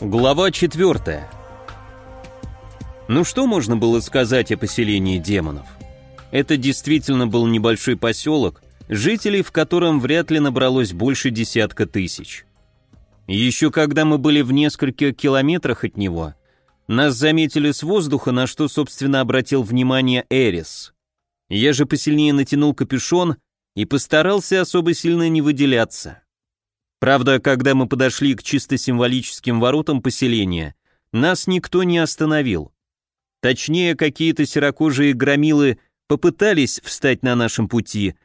Глава 4. Ну что можно было сказать о поселении демонов? Это действительно был небольшой поселок, жителей в котором вряд ли набралось больше десятка тысяч. Еще когда мы были в нескольких километрах от него, нас заметили с воздуха, на что, собственно, обратил внимание Эрис. Я же посильнее натянул капюшон и постарался особо сильно не выделяться. Правда, когда мы подошли к чисто символическим воротам поселения, нас никто не остановил. Точнее, какие-то серокожие громилы попытались встать на нашем пути,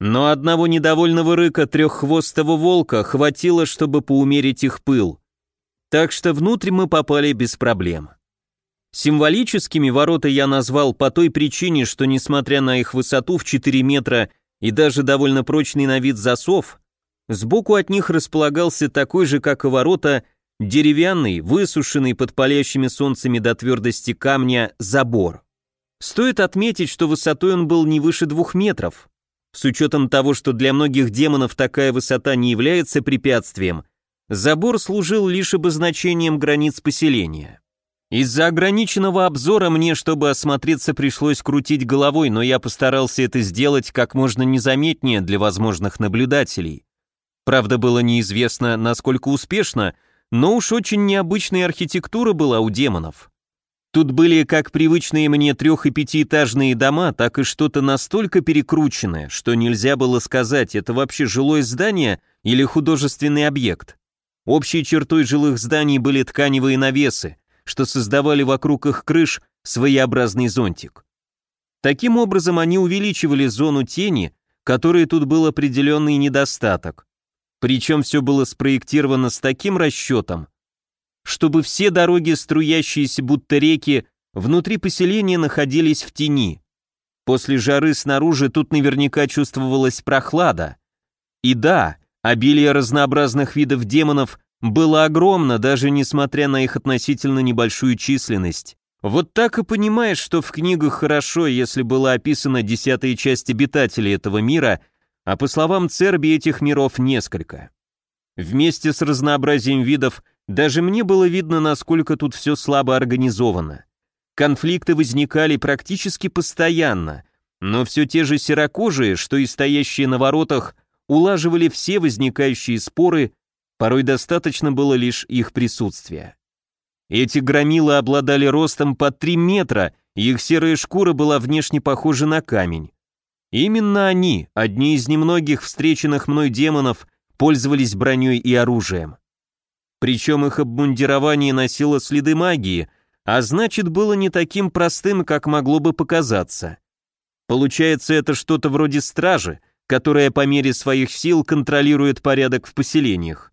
но одного недовольного рыка треххвостого волка хватило, чтобы поумерить их пыл. Так что внутрь мы попали без проблем. Символическими ворота я назвал по той причине, что несмотря на их высоту в 4 метра и даже довольно прочный на вид засов, Сбоку от них располагался такой же, как и ворота, деревянный, высушенный под палящими солнцами до твердости камня, забор. Стоит отметить, что высотой он был не выше двух метров. С учетом того, что для многих демонов такая высота не является препятствием, забор служил лишь обозначением границ поселения. Из-за ограниченного обзора мне, чтобы осмотреться, пришлось крутить головой, но я постарался это сделать как можно незаметнее для возможных наблюдателей. Правда, было неизвестно, насколько успешно, но уж очень необычная архитектура была у демонов. Тут были как привычные мне трех- и пятиэтажные дома, так и что-то настолько перекрученное, что нельзя было сказать, это вообще жилое здание или художественный объект. Общей чертой жилых зданий были тканевые навесы, что создавали вокруг их крыш своеобразный зонтик. Таким образом, они увеличивали зону тени, которой тут был определенный недостаток. Причем все было спроектировано с таким расчетом, чтобы все дороги, струящиеся будто реки, внутри поселения находились в тени. После жары снаружи тут наверняка чувствовалась прохлада. И да, обилие разнообразных видов демонов было огромно, даже несмотря на их относительно небольшую численность. Вот так и понимаешь, что в книгах хорошо, если была описана десятая часть обитателей этого мира – а по словам Церби этих миров несколько. Вместе с разнообразием видов даже мне было видно, насколько тут все слабо организовано. Конфликты возникали практически постоянно, но все те же серокожие, что и стоящие на воротах, улаживали все возникающие споры, порой достаточно было лишь их присутствия. Эти громилы обладали ростом по 3 метра, их серая шкура была внешне похожа на камень. Именно они, одни из немногих встреченных мной демонов, пользовались броней и оружием. Причем их обмундирование носило следы магии, а значит было не таким простым, как могло бы показаться. Получается, это что-то вроде стражи, которая по мере своих сил контролирует порядок в поселениях.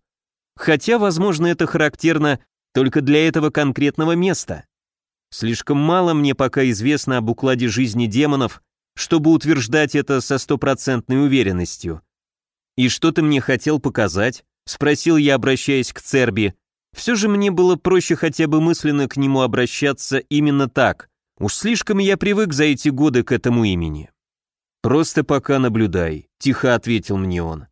Хотя, возможно, это характерно только для этого конкретного места. Слишком мало мне пока известно об укладе жизни демонов, чтобы утверждать это со стопроцентной уверенностью. «И что ты мне хотел показать?» — спросил я, обращаясь к Церби. Все же мне было проще хотя бы мысленно к нему обращаться именно так. Уж слишком я привык за эти годы к этому имени. «Просто пока наблюдай», — тихо ответил мне он.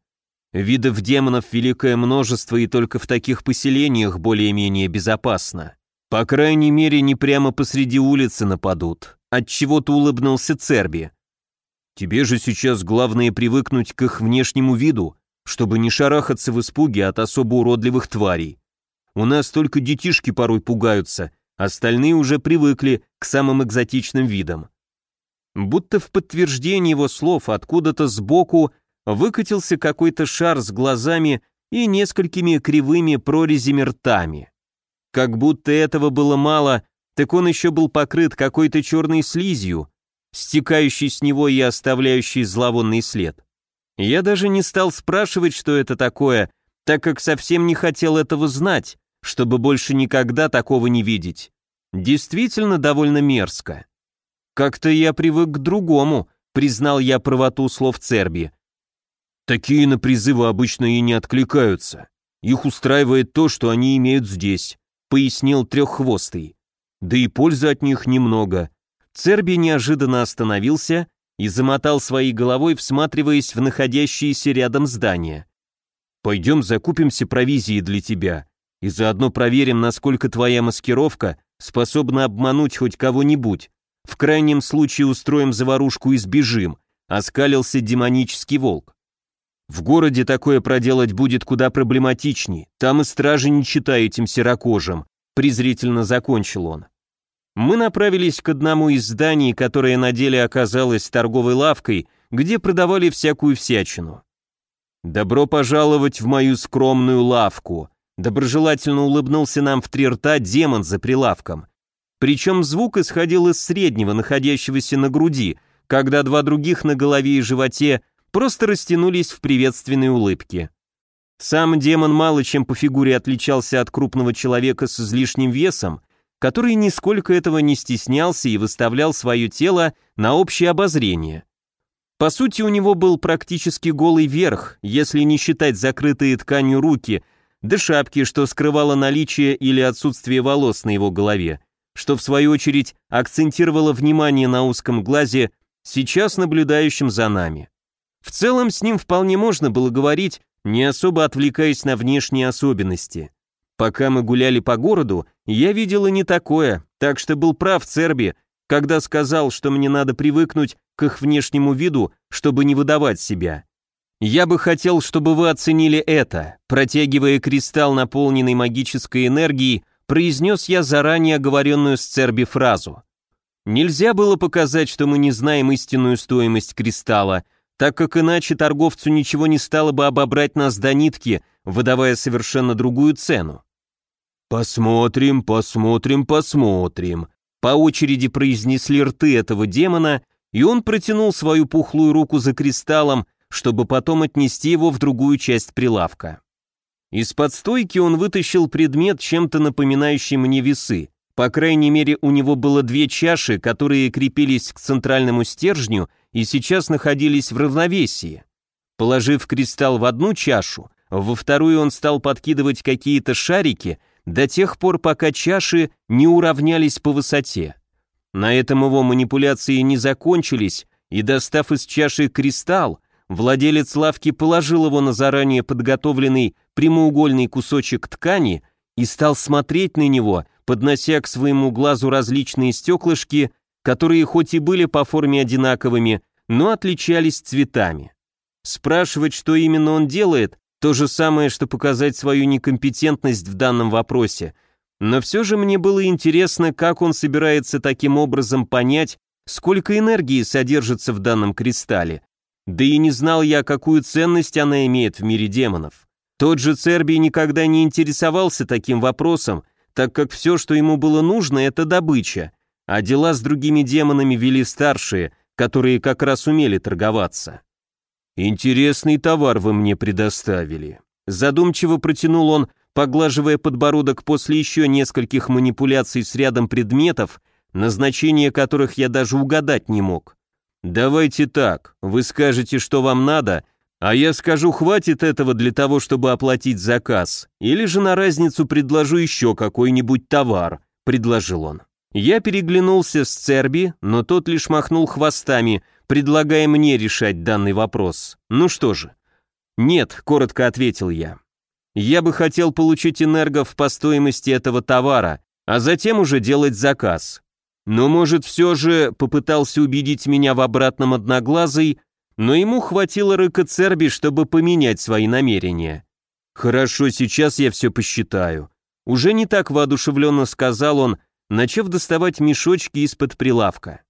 «Видов демонов великое множество, и только в таких поселениях более-менее безопасно. По крайней мере, не прямо посреди улицы нападут. Отчего-то улыбнулся Церби. Тебе же сейчас главное привыкнуть к их внешнему виду, чтобы не шарахаться в испуге от особо уродливых тварей. У нас только детишки порой пугаются, остальные уже привыкли к самым экзотичным видам. Будто в подтверждение его слов откуда-то сбоку выкатился какой-то шар с глазами и несколькими кривыми прорезями ртами. Как будто этого было мало, так он еще был покрыт какой-то черной слизью, стекающей с него и оставляющей зловонный след. Я даже не стал спрашивать, что это такое, так как совсем не хотел этого знать, чтобы больше никогда такого не видеть. Действительно довольно мерзко. Как-то я привык к другому, признал я правоту слов Церби. Такие на призывы обычно и не откликаются. Их устраивает то, что они имеют здесь, пояснил треххвостый да и пользы от них немного. Церби неожиданно остановился и замотал своей головой, всматриваясь в находящиеся рядом здания. «Пойдем закупимся провизией для тебя. и заодно проверим, насколько твоя маскировка способна обмануть хоть кого-нибудь. В крайнем случае устроим заварушку и сбежим», — оскалился демонический волк. «В городе такое проделать будет куда проблематичней, там и стражи не читай этим серокожим», — презрительно закончил он. Мы направились к одному из зданий, которое на деле оказалось торговой лавкой, где продавали всякую всячину. «Добро пожаловать в мою скромную лавку», доброжелательно улыбнулся нам в три рта демон за прилавком. Причем звук исходил из среднего, находящегося на груди, когда два других на голове и животе просто растянулись в приветственной улыбке. Сам демон мало чем по фигуре отличался от крупного человека с излишним весом, который нисколько этого не стеснялся и выставлял свое тело на общее обозрение. По сути, у него был практически голый верх, если не считать закрытые тканью руки, да шапки, что скрывало наличие или отсутствие волос на его голове, что в свою очередь акцентировало внимание на узком глазе, сейчас наблюдающем за нами. В целом с ним вполне можно было говорить, не особо отвлекаясь на внешние особенности. Пока мы гуляли по городу, я видела не такое, так что был прав Церби, когда сказал, что мне надо привыкнуть к их внешнему виду, чтобы не выдавать себя. Я бы хотел, чтобы вы оценили это. Протягивая кристалл, наполненный магической энергией, произнес я заранее оговоренную с Церби фразу. Нельзя было показать, что мы не знаем истинную стоимость кристалла, так как иначе торговцу ничего не стало бы обобрать нас до нитки, выдавая совершенно другую цену. «Посмотрим, посмотрим, посмотрим», по очереди произнесли рты этого демона, и он протянул свою пухлую руку за кристаллом, чтобы потом отнести его в другую часть прилавка. Из-под стойки он вытащил предмет, чем-то напоминающий мне весы. По крайней мере, у него было две чаши, которые крепились к центральному стержню и сейчас находились в равновесии. Положив кристалл в одну чашу, во вторую он стал подкидывать какие-то шарики до тех пор, пока чаши не уравнялись по высоте. На этом его манипуляции не закончились, и, достав из чаши кристалл, владелец лавки положил его на заранее подготовленный прямоугольный кусочек ткани и стал смотреть на него, поднося к своему глазу различные стеклышки, которые хоть и были по форме одинаковыми, но отличались цветами. Спрашивать, что именно он делает, то же самое, что показать свою некомпетентность в данном вопросе, но все же мне было интересно, как он собирается таким образом понять, сколько энергии содержится в данном кристалле, да и не знал я, какую ценность она имеет в мире демонов. Тот же Цербий никогда не интересовался таким вопросом, так как все, что ему было нужно, это добыча, а дела с другими демонами вели старшие, которые как раз умели торговаться. «Интересный товар вы мне предоставили», задумчиво протянул он, поглаживая подбородок после еще нескольких манипуляций с рядом предметов, назначение которых я даже угадать не мог. «Давайте так, вы скажете, что вам надо, а я скажу, хватит этого для того, чтобы оплатить заказ, или же на разницу предложу еще какой-нибудь товар», — предложил он. Я переглянулся с Церби, но тот лишь махнул хвостами, предлагая мне решать данный вопрос. Ну что же. «Нет», — коротко ответил я. «Я бы хотел получить энергов по стоимости этого товара, а затем уже делать заказ. Но, может, все же попытался убедить меня в обратном одноглазый, но ему хватило рыка Церби, чтобы поменять свои намерения. «Хорошо, сейчас я все посчитаю». Уже не так воодушевленно сказал он, начав доставать мешочки из-под прилавка.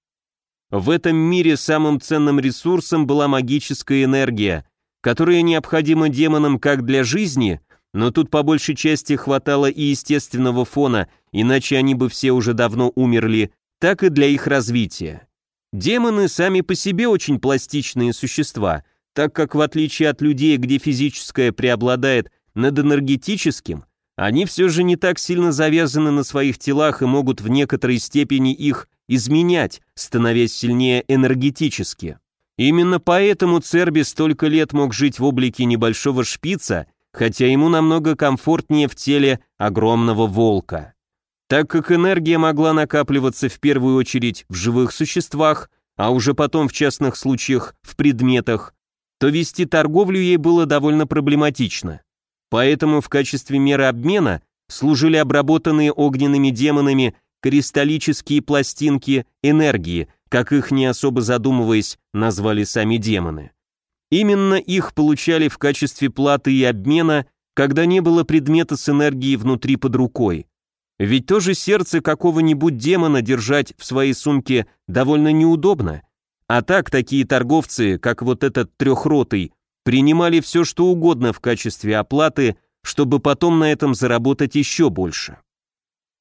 В этом мире самым ценным ресурсом была магическая энергия, которая необходима демонам как для жизни, но тут по большей части хватало и естественного фона, иначе они бы все уже давно умерли, так и для их развития. Демоны сами по себе очень пластичные существа, так как в отличие от людей, где физическое преобладает над энергетическим, они все же не так сильно завязаны на своих телах и могут в некоторой степени их изменять, становясь сильнее энергетически. Именно поэтому Церби столько лет мог жить в облике небольшого шпица, хотя ему намного комфортнее в теле огромного волка. Так как энергия могла накапливаться в первую очередь в живых существах, а уже потом в частных случаях в предметах, то вести торговлю ей было довольно проблематично. Поэтому в качестве меры обмена служили обработанные огненными демонами кристаллические пластинки энергии, как их не особо задумываясь назвали сами демоны. Именно их получали в качестве платы и обмена, когда не было предмета с энергией внутри под рукой. Ведь тоже сердце какого-нибудь демона держать в своей сумке довольно неудобно. А так такие торговцы, как вот этот трехротый, принимали все что угодно в качестве оплаты, чтобы потом на этом заработать еще больше.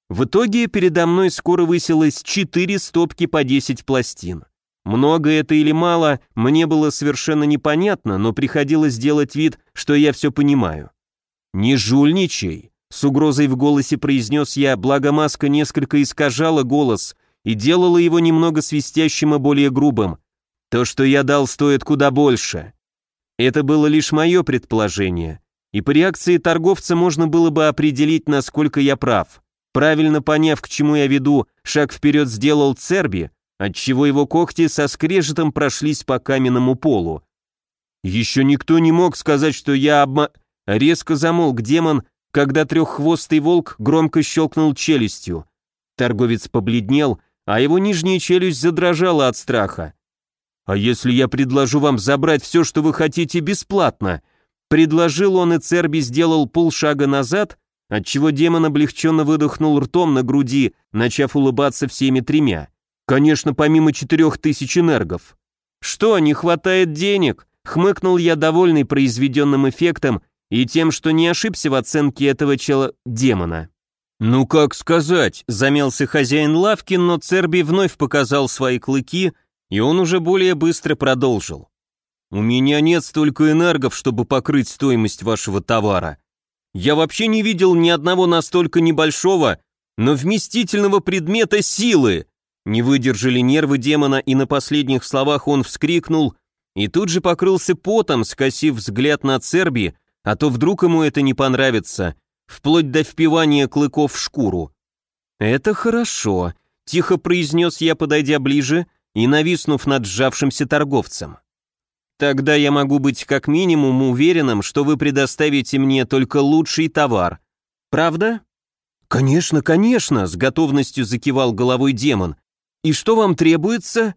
В итоге передо мной скоро высилось 4 стопки по 10 пластин. Много это или мало, мне было совершенно непонятно, но приходилось делать вид, что я все понимаю. «Не жульничай», — с угрозой в голосе произнес я, благо маска несколько искажала голос и делала его немного свистящим и более грубым. «То, что я дал, стоит куда больше». Это было лишь мое предположение, и по реакции торговца можно было бы определить, насколько я прав. Правильно поняв, к чему я веду, шаг вперед сделал Церби, отчего его когти со скрежетом прошлись по каменному полу. Еще никто не мог сказать, что я обма... Резко замолк демон, когда треххвостый волк громко щелкнул челюстью. Торговец побледнел, а его нижняя челюсть задрожала от страха. «А если я предложу вам забрать все, что вы хотите, бесплатно?» Предложил он, и Церби сделал полшага назад, отчего демон облегченно выдохнул ртом на груди, начав улыбаться всеми тремя. Конечно, помимо четырех тысяч энергов. Что, не хватает денег? Хмыкнул я, довольный произведенным эффектом и тем, что не ошибся в оценке этого чела демона. «Ну как сказать», — замялся хозяин лавки, но Церби вновь показал свои клыки, и он уже более быстро продолжил. «У меня нет столько энергов, чтобы покрыть стоимость вашего товара. Я вообще не видел ни одного настолько небольшого, но вместительного предмета силы. Не выдержали нервы демона, и на последних словах он вскрикнул и тут же покрылся потом, скосив взгляд на Церби, а то вдруг ему это не понравится, вплоть до впивания клыков в шкуру. «Это хорошо», — тихо произнес я, подойдя ближе и нависнув над сжавшимся торговцем. «Тогда я могу быть как минимум уверенным, что вы предоставите мне только лучший товар. Правда?» «Конечно, конечно», — с готовностью закивал головой демон. И что вам требуется?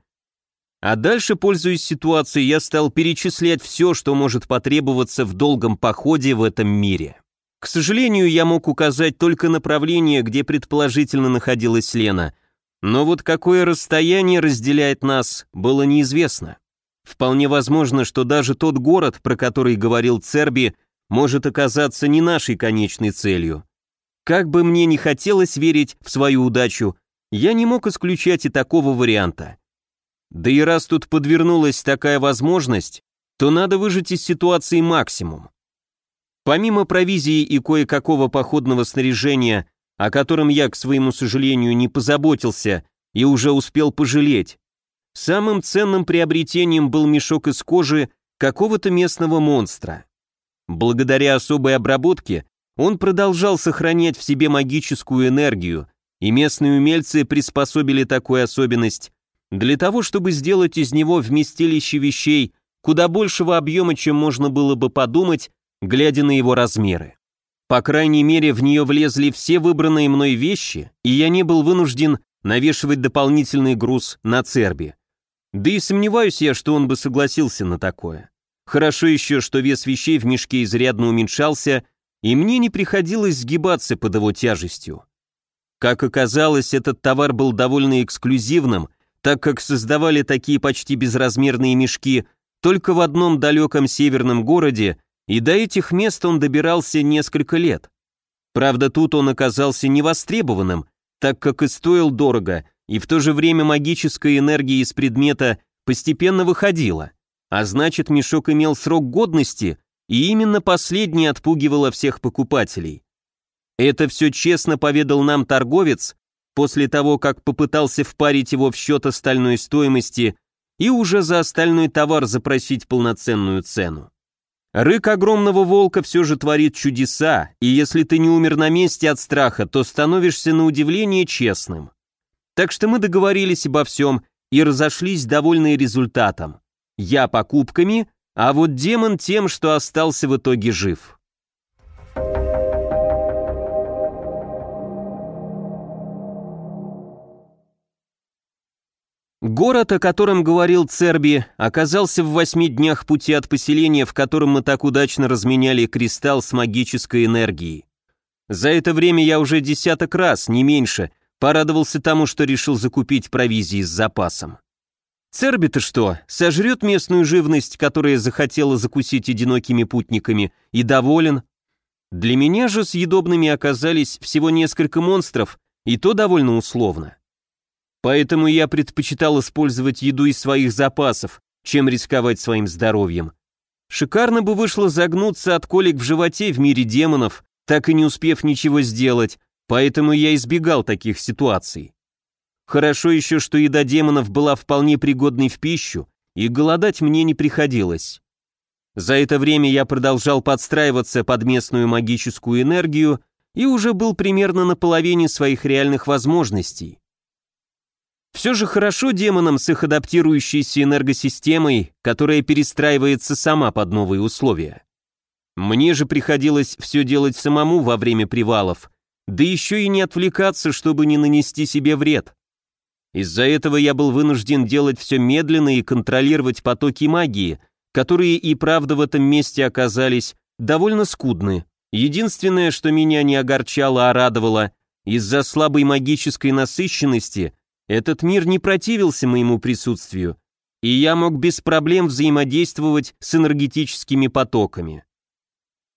А дальше, пользуясь ситуацией, я стал перечислять все, что может потребоваться в долгом походе в этом мире. К сожалению, я мог указать только направление, где предположительно находилась Лена, но вот какое расстояние разделяет нас, было неизвестно. Вполне возможно, что даже тот город, про который говорил Церби, может оказаться не нашей конечной целью. Как бы мне не хотелось верить в свою удачу, я не мог исключать и такого варианта. Да и раз тут подвернулась такая возможность, то надо выжать из ситуации максимум. Помимо провизии и кое-какого походного снаряжения, о котором я, к своему сожалению, не позаботился и уже успел пожалеть, самым ценным приобретением был мешок из кожи какого-то местного монстра. Благодаря особой обработке он продолжал сохранять в себе магическую энергию, и местные умельцы приспособили такую особенность для того, чтобы сделать из него вместилище вещей куда большего объема, чем можно было бы подумать, глядя на его размеры. По крайней мере, в нее влезли все выбранные мной вещи, и я не был вынужден навешивать дополнительный груз на Церби. Да и сомневаюсь я, что он бы согласился на такое. Хорошо еще, что вес вещей в мешке изрядно уменьшался, и мне не приходилось сгибаться под его тяжестью. Как оказалось, этот товар был довольно эксклюзивным, так как создавали такие почти безразмерные мешки только в одном далеком северном городе, и до этих мест он добирался несколько лет. Правда, тут он оказался невостребованным, так как и стоил дорого, и в то же время магическая энергия из предмета постепенно выходила, а значит мешок имел срок годности, и именно последний отпугивало всех покупателей. Это все честно поведал нам торговец после того, как попытался впарить его в счет остальной стоимости и уже за остальной товар запросить полноценную цену. Рык огромного волка все же творит чудеса, и если ты не умер на месте от страха, то становишься на удивление честным. Так что мы договорились обо всем и разошлись, довольные результатом. Я покупками, а вот демон тем, что остался в итоге жив. Город, о котором говорил Церби, оказался в восьми днях пути от поселения, в котором мы так удачно разменяли кристалл с магической энергией. За это время я уже десяток раз, не меньше, порадовался тому, что решил закупить провизии с запасом. Церби-то что, сожрет местную живность, которая захотела закусить одинокими путниками, и доволен? Для меня же съедобными оказались всего несколько монстров, и то довольно условно. Поэтому я предпочитал использовать еду из своих запасов, чем рисковать своим здоровьем. Шикарно бы вышло загнуться от колик в животе в мире демонов, так и не успев ничего сделать, поэтому я избегал таких ситуаций. Хорошо еще, что еда демонов была вполне пригодной в пищу, и голодать мне не приходилось. За это время я продолжал подстраиваться под местную магическую энергию и уже был примерно на половине своих реальных возможностей. Все же хорошо демонам с их адаптирующейся энергосистемой, которая перестраивается сама под новые условия. Мне же приходилось все делать самому во время привалов, да еще и не отвлекаться, чтобы не нанести себе вред. Из-за этого я был вынужден делать все медленно и контролировать потоки магии, которые и правда в этом месте оказались довольно скудны. Единственное, что меня не огорчало, а радовало, из-за слабой магической насыщенности этот мир не противился моему присутствию, и я мог без проблем взаимодействовать с энергетическими потоками.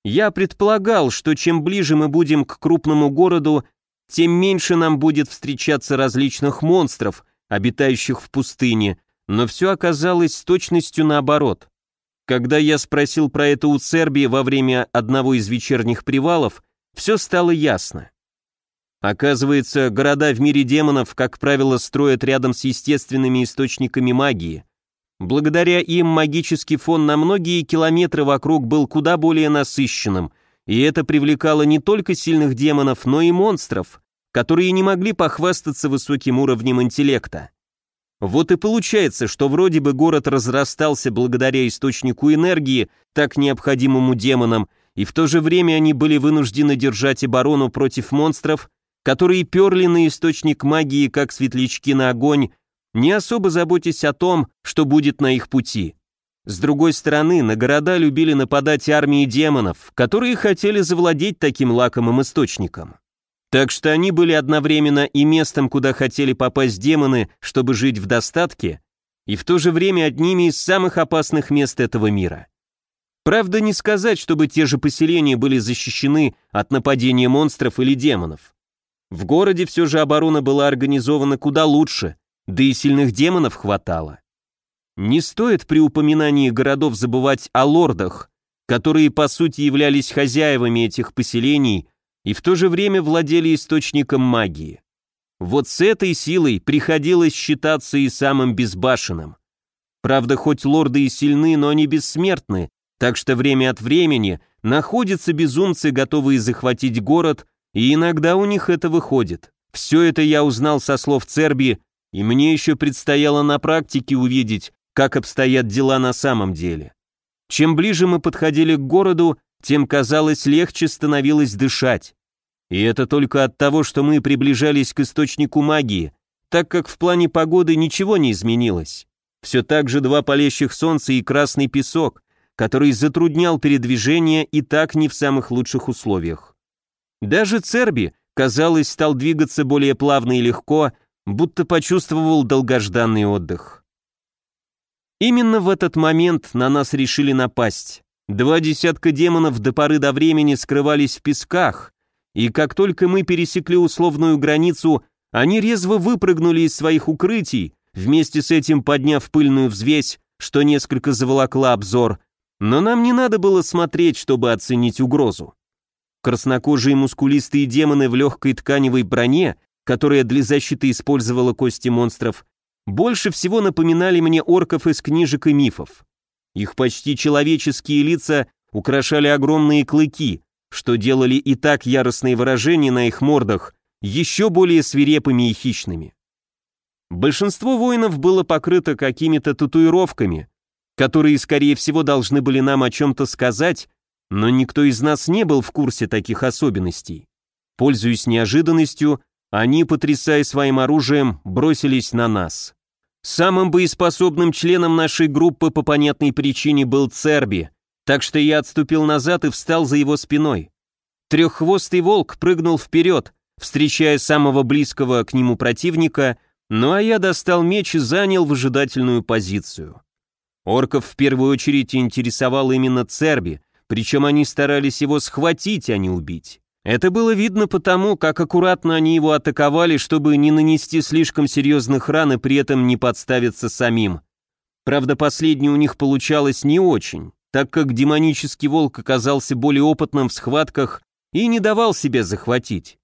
Я предполагал, что чем ближе мы будем к крупному городу, тем меньше нам будет встречаться различных монстров, обитающих в пустыне, но все оказалось с точностью наоборот. Когда я спросил про это у Церби во время одного из вечерних привалов, все стало ясно. Оказывается, города в мире демонов, как правило, строят рядом с естественными источниками магии, Благодаря им магический фон на многие километры вокруг был куда более насыщенным, и это привлекало не только сильных демонов, но и монстров, которые не могли похвастаться высоким уровнем интеллекта. Вот и получается, что вроде бы город разрастался благодаря источнику энергии, так необходимому демонам, и в то же время они были вынуждены держать оборону против монстров, которые перли на источник магии, как светлячки на огонь, не особо заботясь о том, что будет на их пути. С другой стороны, на города любили нападать армии демонов, которые хотели завладеть таким лакомым источником. Так что они были одновременно и местом, куда хотели попасть демоны, чтобы жить в достатке, и в то же время одними из самых опасных мест этого мира. Правда, не сказать, чтобы те же поселения были защищены от нападения монстров или демонов. В городе все же оборона была организована куда лучше, да и сильных демонов хватало. Не стоит при упоминании городов забывать о лордах, которые по сути являлись хозяевами этих поселений и в то же время владели источником магии. Вот с этой силой приходилось считаться и самым безбашенным. Правда, хоть лорды и сильны, но они бессмертны, так что время от времени находятся безумцы, готовые захватить город, и иногда у них это выходит. Все это я узнал со слов Церби и мне еще предстояло на практике увидеть, как обстоят дела на самом деле. Чем ближе мы подходили к городу, тем, казалось, легче становилось дышать. И это только от того, что мы приближались к источнику магии, так как в плане погоды ничего не изменилось. Все так же два палящих солнца и красный песок, который затруднял передвижение и так не в самых лучших условиях. Даже Церби, казалось, стал двигаться более плавно и легко, будто почувствовал долгожданный отдых. Именно в этот момент на нас решили напасть. Два десятка демонов до поры до времени скрывались в песках, и как только мы пересекли условную границу, они резво выпрыгнули из своих укрытий, вместе с этим подняв пыльную взвесь, что несколько заволокла обзор, но нам не надо было смотреть, чтобы оценить угрозу. Краснокожие мускулистые демоны в легкой тканевой броне которая для защиты использовала кости монстров, больше всего напоминали мне орков из книжек и мифов. Их почти человеческие лица украшали огромные клыки, что делали и так яростные выражения на их мордах еще более свирепыми и хищными. Большинство воинов было покрыто какими-то татуировками, которые, скорее всего, должны были нам о чем-то сказать, но никто из нас не был в курсе таких особенностей. Пользуясь неожиданностью, они, потрясая своим оружием, бросились на нас. Самым боеспособным членом нашей группы по понятной причине был Церби, так что я отступил назад и встал за его спиной. Треххвостый волк прыгнул вперед, встречая самого близкого к нему противника, ну а я достал меч и занял выжидательную позицию. Орков в первую очередь интересовал именно Церби, причем они старались его схватить, а не убить. Это было видно потому, как аккуратно они его атаковали, чтобы не нанести слишком серьезных ран и при этом не подставиться самим. Правда, последнее у них получалось не очень, так как демонический волк оказался более опытным в схватках и не давал себя захватить.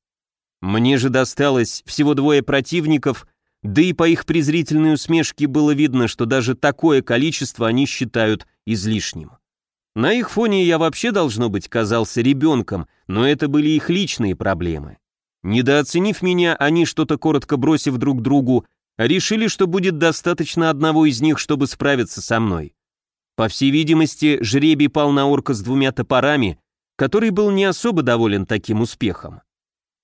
Мне же досталось всего двое противников, да и по их презрительной усмешке было видно, что даже такое количество они считают излишним. На их фоне я вообще, должно быть, казался ребенком, но это были их личные проблемы. Недооценив меня, они, что-то коротко бросив друг другу, решили, что будет достаточно одного из них, чтобы справиться со мной. По всей видимости, жребий пал на орка с двумя топорами, который был не особо доволен таким успехом.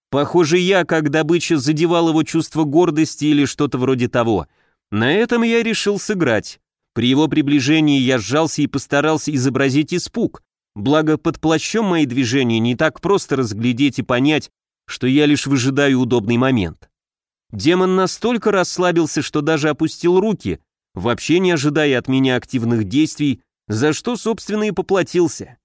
Похоже, я, как добыча, задевал его чувство гордости или что-то вроде того. На этом я решил сыграть. При его приближении я сжался и постарался изобразить испуг, благо под плащом мои движения не так просто разглядеть и понять, что я лишь выжидаю удобный момент. Демон настолько расслабился, что даже опустил руки, вообще не ожидая от меня активных действий, за что, собственно, и поплатился.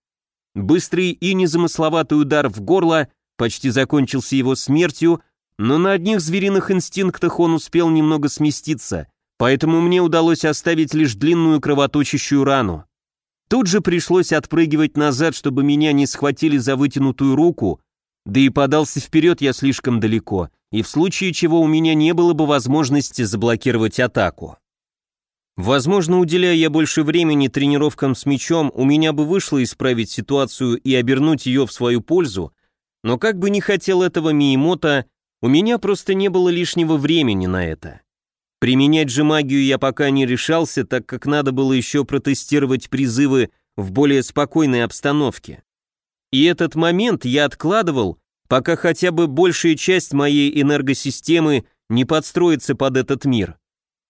Быстрый и незамысловатый удар в горло почти закончился его смертью, но на одних звериных инстинктах он успел немного сместиться, поэтому мне удалось оставить лишь длинную кровоточащую рану. Тут же пришлось отпрыгивать назад, чтобы меня не схватили за вытянутую руку, да и подался вперед я слишком далеко, и в случае чего у меня не было бы возможности заблокировать атаку. Возможно, уделяя я больше времени тренировкам с мячом, у меня бы вышло исправить ситуацию и обернуть ее в свою пользу, но как бы не хотел этого Миемота, у меня просто не было лишнего времени на это. Применять же магию я пока не решался, так как надо было еще протестировать призывы в более спокойной обстановке. И этот момент я откладывал, пока хотя бы большая часть моей энергосистемы не подстроится под этот мир.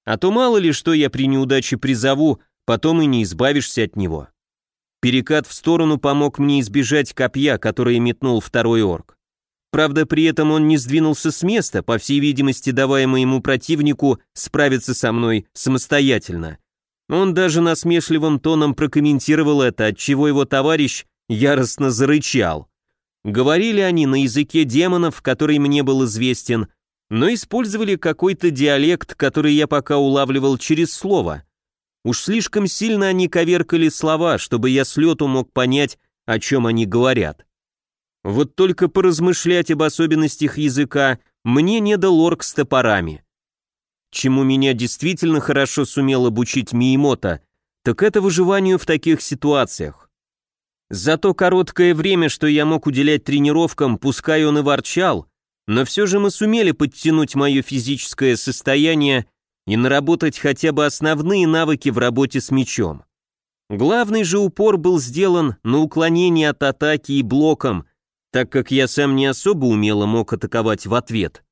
А то мало ли что я при неудаче призову, потом и не избавишься от него. Перекат в сторону помог мне избежать копья, которое метнул второй орк. Правда, при этом он не сдвинулся с места, по всей видимости, давая моему противнику справиться со мной самостоятельно. Он даже насмешливым тоном прокомментировал это, отчего его товарищ яростно зарычал. Говорили они на языке демонов, который мне был известен, но использовали какой-то диалект, который я пока улавливал через слово. Уж слишком сильно они коверкали слова, чтобы я с лету мог понять, о чем они говорят. Вот только поразмышлять об особенностях языка мне не дал орк с топорами. Чему меня действительно хорошо сумел обучить Миемота, так это выживанию в таких ситуациях. За то короткое время, что я мог уделять тренировкам, пускай он и ворчал, но все же мы сумели подтянуть мое физическое состояние и наработать хотя бы основные навыки в работе с мечом. Главный же упор был сделан на уклонение от атаки и блоком, так как я сам не особо умело мог атаковать в ответ.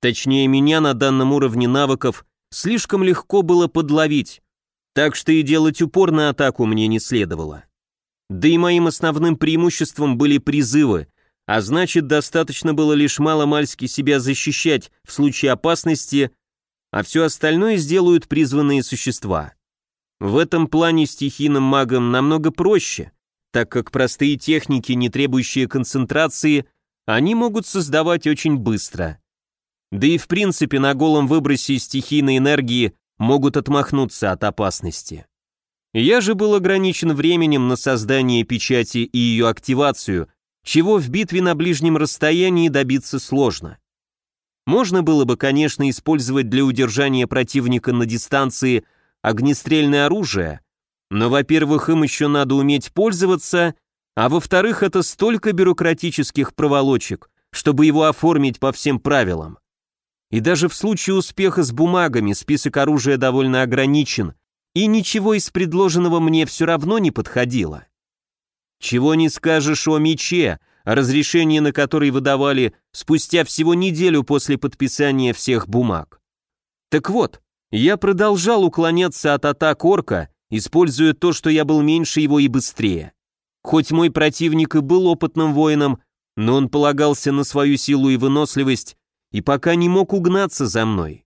Точнее, меня на данном уровне навыков слишком легко было подловить, так что и делать упор на атаку мне не следовало. Да и моим основным преимуществом были призывы, а значит, достаточно было лишь мало-мальски себя защищать в случае опасности, а все остальное сделают призванные существа. В этом плане стихийным магам намного проще, так как простые техники, не требующие концентрации, они могут создавать очень быстро. Да и в принципе на голом выбросе стихийной энергии могут отмахнуться от опасности. Я же был ограничен временем на создание печати и ее активацию, чего в битве на ближнем расстоянии добиться сложно. Можно было бы, конечно, использовать для удержания противника на дистанции огнестрельное оружие, но, во-первых, им еще надо уметь пользоваться, а во-вторых, это столько бюрократических проволочек, чтобы его оформить по всем правилам. И даже в случае успеха с бумагами список оружия довольно ограничен, и ничего из предложенного мне все равно не подходило. Чего не скажешь о мече, разрешение на который выдавали спустя всего неделю после подписания всех бумаг. Так вот, Я продолжал уклоняться от атак орка, используя то, что я был меньше его и быстрее. Хоть мой противник и был опытным воином, но он полагался на свою силу и выносливость и пока не мог угнаться за мной.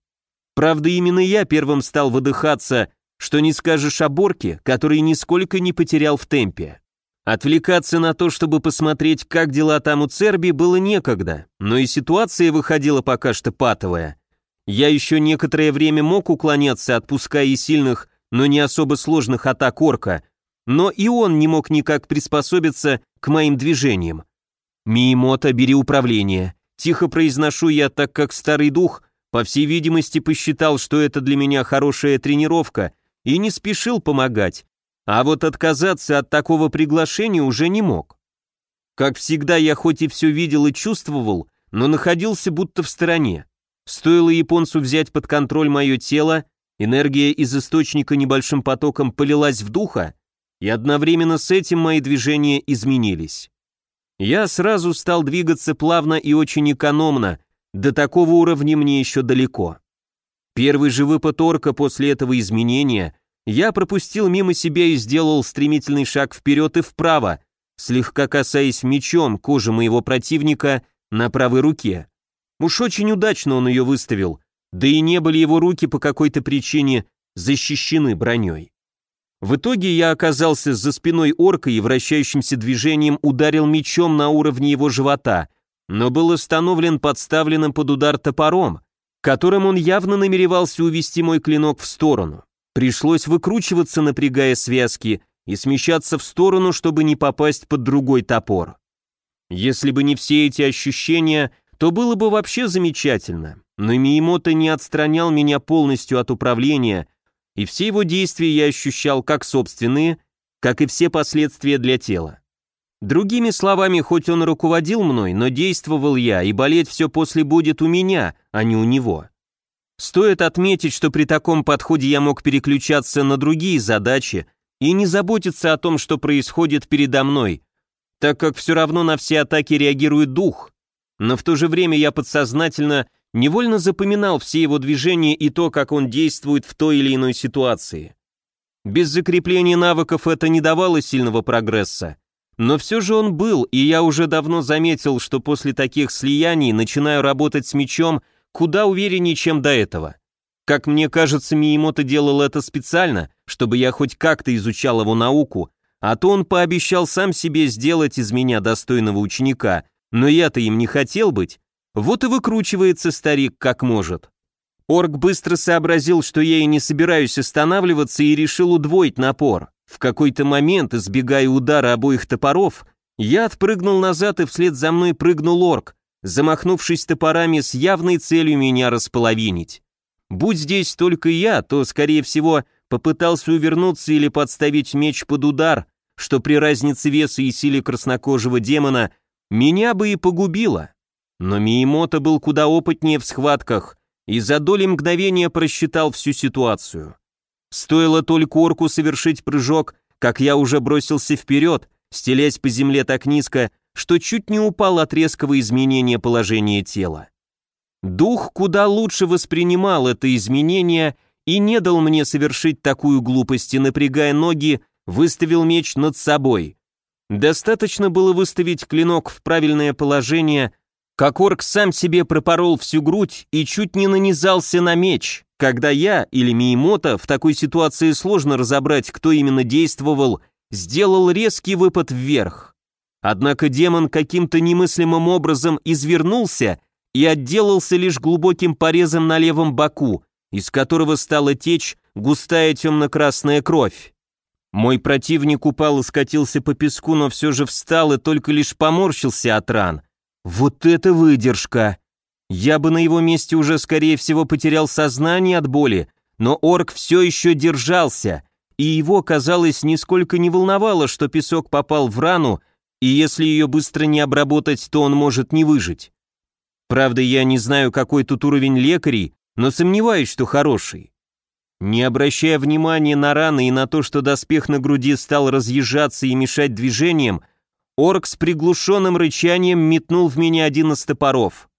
Правда, именно я первым стал выдыхаться, что не скажешь о Борке, который нисколько не потерял в темпе. Отвлекаться на то, чтобы посмотреть, как дела там у Церби, было некогда, но и ситуация выходила пока что патовая. Я еще некоторое время мог уклоняться, отпуская и сильных, но не особо сложных атак орка, но и он не мог никак приспособиться к моим движениям. «Миемото, бери управление», — тихо произношу я, так как старый дух, по всей видимости, посчитал, что это для меня хорошая тренировка, и не спешил помогать, а вот отказаться от такого приглашения уже не мог. Как всегда, я хоть и все видел и чувствовал, но находился будто в стороне. Стоило японцу взять под контроль мое тело, энергия из источника небольшим потоком полилась в духа, и одновременно с этим мои движения изменились. Я сразу стал двигаться плавно и очень экономно, до такого уровня мне еще далеко. Первый же выпад орка после этого изменения я пропустил мимо себя и сделал стремительный шаг вперед и вправо, слегка касаясь мечом кожи моего противника на правой руке. Уж очень удачно он ее выставил, да и не были его руки по какой-то причине защищены броней. В итоге я оказался за спиной орка и вращающимся движением ударил мечом на уровне его живота, но был остановлен подставленным под удар топором, которым он явно намеревался увести мой клинок в сторону. Пришлось выкручиваться, напрягая связки, и смещаться в сторону, чтобы не попасть под другой топор. Если бы не все эти ощущения, то было бы вообще замечательно, но Миемото не отстранял меня полностью от управления, и все его действия я ощущал как собственные, как и все последствия для тела. Другими словами, хоть он руководил мной, но действовал я, и болеть все после будет у меня, а не у него. Стоит отметить, что при таком подходе я мог переключаться на другие задачи и не заботиться о том, что происходит передо мной, так как все равно на все атаки реагирует дух. Но в то же время я подсознательно невольно запоминал все его движения и то, как он действует в той или иной ситуации. Без закрепления навыков это не давало сильного прогресса. Но все же он был, и я уже давно заметил, что после таких слияний начинаю работать с мечом куда увереннее, чем до этого. Как мне кажется, Миемото делал это специально, чтобы я хоть как-то изучал его науку, а то он пообещал сам себе сделать из меня достойного ученика, но я-то им не хотел быть. Вот и выкручивается старик как может. Орк быстро сообразил, что я и не собираюсь останавливаться, и решил удвоить напор. В какой-то момент, избегая удара обоих топоров, я отпрыгнул назад, и вслед за мной прыгнул орк, замахнувшись топорами с явной целью меня располовинить. Будь здесь только я, то, скорее всего, попытался увернуться или подставить меч под удар, что при разнице веса и силе краснокожего демона меня бы и погубило. Но Миемото был куда опытнее в схватках и за доли мгновения просчитал всю ситуацию. Стоило только орку совершить прыжок, как я уже бросился вперед, стелясь по земле так низко, что чуть не упал от резкого изменения положения тела. Дух куда лучше воспринимал это изменение и не дал мне совершить такую глупость и, напрягая ноги, выставил меч над собой. Достаточно было выставить клинок в правильное положение, как орк сам себе пропорол всю грудь и чуть не нанизался на меч, когда я или Миемота, в такой ситуации сложно разобрать, кто именно действовал, сделал резкий выпад вверх. Однако демон каким-то немыслимым образом извернулся и отделался лишь глубоким порезом на левом боку, из которого стала течь густая темно-красная кровь. Мой противник упал и скатился по песку, но все же встал и только лишь поморщился от ран. Вот это выдержка! Я бы на его месте уже, скорее всего, потерял сознание от боли, но орк все еще держался, и его, казалось, нисколько не волновало, что песок попал в рану, и если ее быстро не обработать, то он может не выжить. Правда, я не знаю, какой тут уровень лекарей, но сомневаюсь, что хороший. Не обращая внимания на раны и на то, что доспех на груди стал разъезжаться и мешать движениям, орк с приглушенным рычанием метнул в меня один из топоров.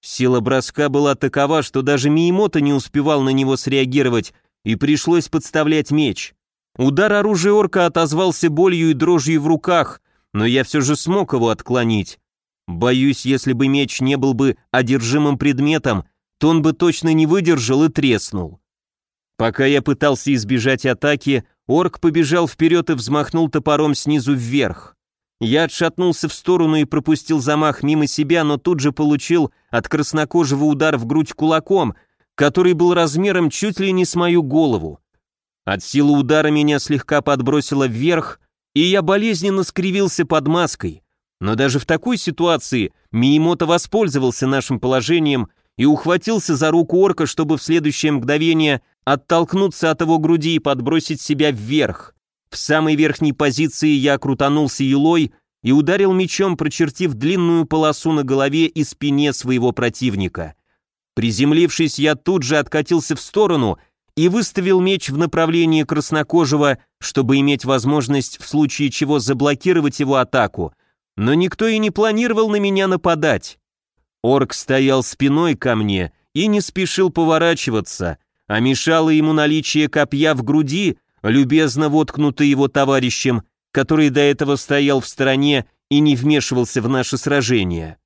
Сила броска была такова, что даже Миемота не успевал на него среагировать, и пришлось подставлять меч. Удар оружия орка отозвался болью и дрожью в руках, но я все же смог его отклонить. Боюсь, если бы меч не был бы одержимым предметом, то он бы точно не выдержал и треснул. Пока я пытался избежать атаки, орк побежал вперед и взмахнул топором снизу вверх. Я отшатнулся в сторону и пропустил замах мимо себя, но тут же получил от краснокожего удар в грудь кулаком, который был размером чуть ли не с мою голову. От силы удара меня слегка подбросило вверх, и я болезненно скривился под маской. Но даже в такой ситуации Миемото воспользовался нашим положением и ухватился за руку орка, чтобы в следующее мгновение оттолкнуться от его груди и подбросить себя вверх. В самой верхней позиции я крутанулся елой и ударил мечом, прочертив длинную полосу на голове и спине своего противника. Приземлившись, я тут же откатился в сторону и выставил меч в направлении краснокожего, чтобы иметь возможность в случае чего заблокировать его атаку, но никто и не планировал на меня нападать. Орк стоял спиной ко мне и не спешил поворачиваться, а мешало ему наличие копья в груди, любезно воткнутый его товарищем, который до этого стоял в стороне и не вмешивался в наше сражение.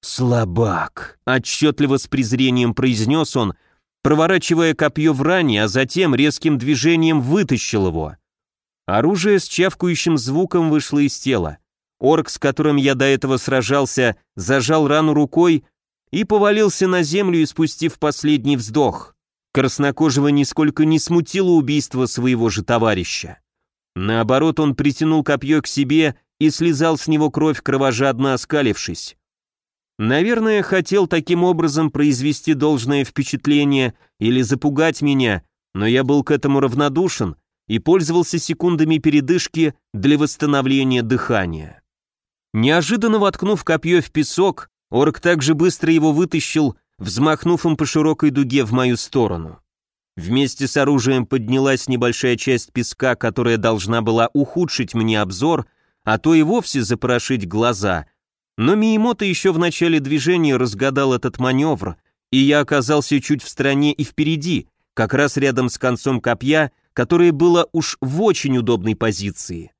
«Слабак!» — отчетливо с презрением произнес он, проворачивая копье в ране, а затем резким движением вытащил его. Оружие с чавкающим звуком вышло из тела. Орк, с которым я до этого сражался, зажал рану рукой и повалился на землю, испустив последний вздох. Краснокожего нисколько не смутило убийство своего же товарища. Наоборот, он притянул копье к себе и слезал с него кровь, кровожадно оскалившись. Наверное, хотел таким образом произвести должное впечатление или запугать меня, но я был к этому равнодушен и пользовался секундами передышки для восстановления дыхания. Неожиданно воткнув копье в песок, орк также быстро его вытащил, взмахнув им по широкой дуге в мою сторону. Вместе с оружием поднялась небольшая часть песка, которая должна была ухудшить мне обзор, а то и вовсе запорошить глаза. Но Миемото еще в начале движения разгадал этот маневр, и я оказался чуть в стороне и впереди, как раз рядом с концом копья, которое было уж в очень удобной позиции.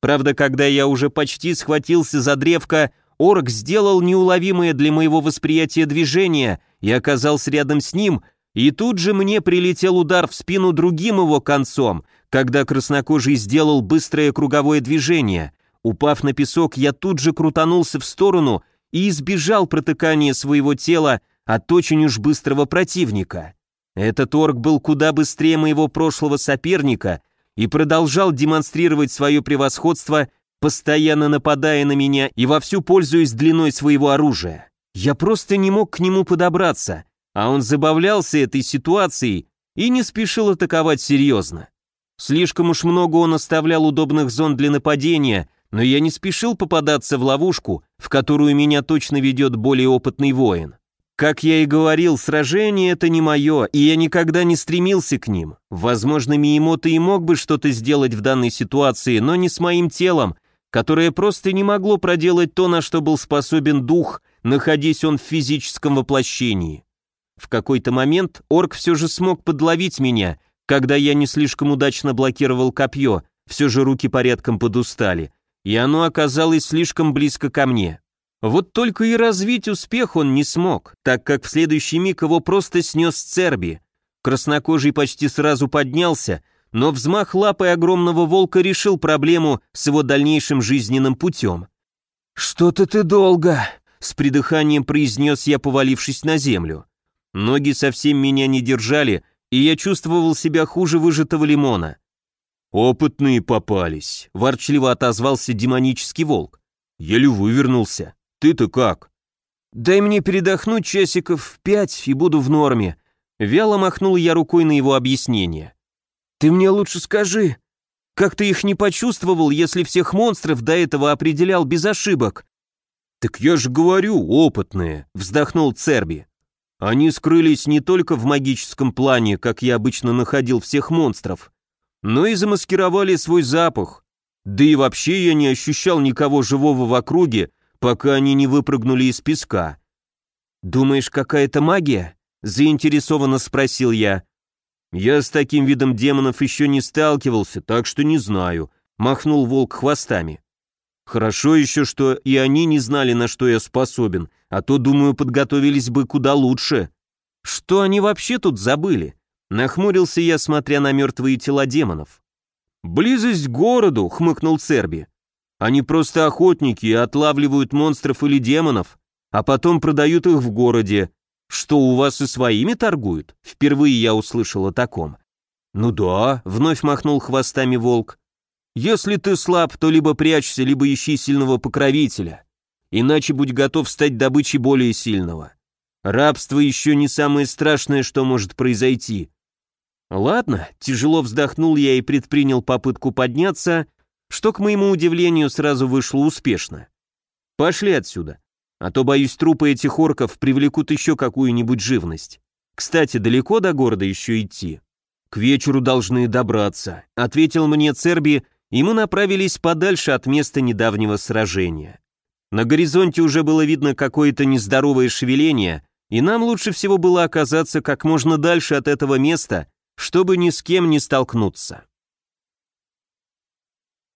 Правда, когда я уже почти схватился за древко, орк сделал неуловимое для моего восприятия движение и оказался рядом с ним, и тут же мне прилетел удар в спину другим его концом, когда краснокожий сделал быстрое круговое движение. Упав на песок, я тут же крутанулся в сторону и избежал протыкания своего тела от очень уж быстрого противника. Этот орк был куда быстрее моего прошлого соперника и продолжал демонстрировать свое превосходство, постоянно нападая на меня и вовсю пользуясь длиной своего оружия. Я просто не мог к нему подобраться, а он забавлялся этой ситуацией и не спешил атаковать серьезно. Слишком уж много он оставлял удобных зон для нападения, но я не спешил попадаться в ловушку, в которую меня точно ведет более опытный воин. Как я и говорил, сражение это не мое, и я никогда не стремился к ним. Возможно, Миемото и мог бы что-то сделать в данной ситуации, но не с моим телом, которое просто не могло проделать то, на что был способен дух, находясь он в физическом воплощении. В какой-то момент орк все же смог подловить меня, когда я не слишком удачно блокировал копье, все же руки порядком подустали, и оно оказалось слишком близко ко мне. Вот только и развить успех он не смог, так как в следующий миг его просто снес Церби. Краснокожий почти сразу поднялся, но взмах лапой огромного волка решил проблему с его дальнейшим жизненным путем. «Что-то ты долго», — с придыханием произнес я, повалившись на землю. Ноги совсем меня не держали, и я чувствовал себя хуже выжатого лимона. «Опытные попались», — ворчливо отозвался демонический волк. «Еле вывернулся. Ты-то как?» «Дай мне передохнуть часиков пять, и буду в норме». Вяло махнул я рукой на его объяснение. «Ты мне лучше скажи, как ты их не почувствовал, если всех монстров до этого определял без ошибок?» «Так я же говорю, опытные», — вздохнул Церби. Они скрылись не только в магическом плане, как я обычно находил всех монстров, но и замаскировали свой запах. Да и вообще я не ощущал никого живого в округе, пока они не выпрыгнули из песка. «Думаешь, какая-то магия?» — заинтересованно спросил я. «Я с таким видом демонов еще не сталкивался, так что не знаю», — махнул волк хвостами. «Хорошо еще, что и они не знали, на что я способен, а то, думаю, подготовились бы куда лучше». «Что они вообще тут забыли?» — нахмурился я, смотря на мертвые тела демонов. «Близость к городу», — хмыкнул Церби. «Они просто охотники и отлавливают монстров или демонов, а потом продают их в городе. Что, у вас и своими торгуют? Впервые я услышал о таком. Ну да, вновь махнул хвостами волк. Если ты слаб, то либо прячься, либо ищи сильного покровителя. Иначе будь готов стать добычей более сильного. Рабство еще не самое страшное, что может произойти. Ладно, тяжело вздохнул я и предпринял попытку подняться, что, к моему удивлению, сразу вышло успешно. Пошли отсюда а то, боюсь, трупы этих орков привлекут еще какую-нибудь живность. Кстати, далеко до города еще идти? К вечеру должны добраться, ответил мне Церби, и мы направились подальше от места недавнего сражения. На горизонте уже было видно какое-то нездоровое шевеление, и нам лучше всего было оказаться как можно дальше от этого места, чтобы ни с кем не столкнуться.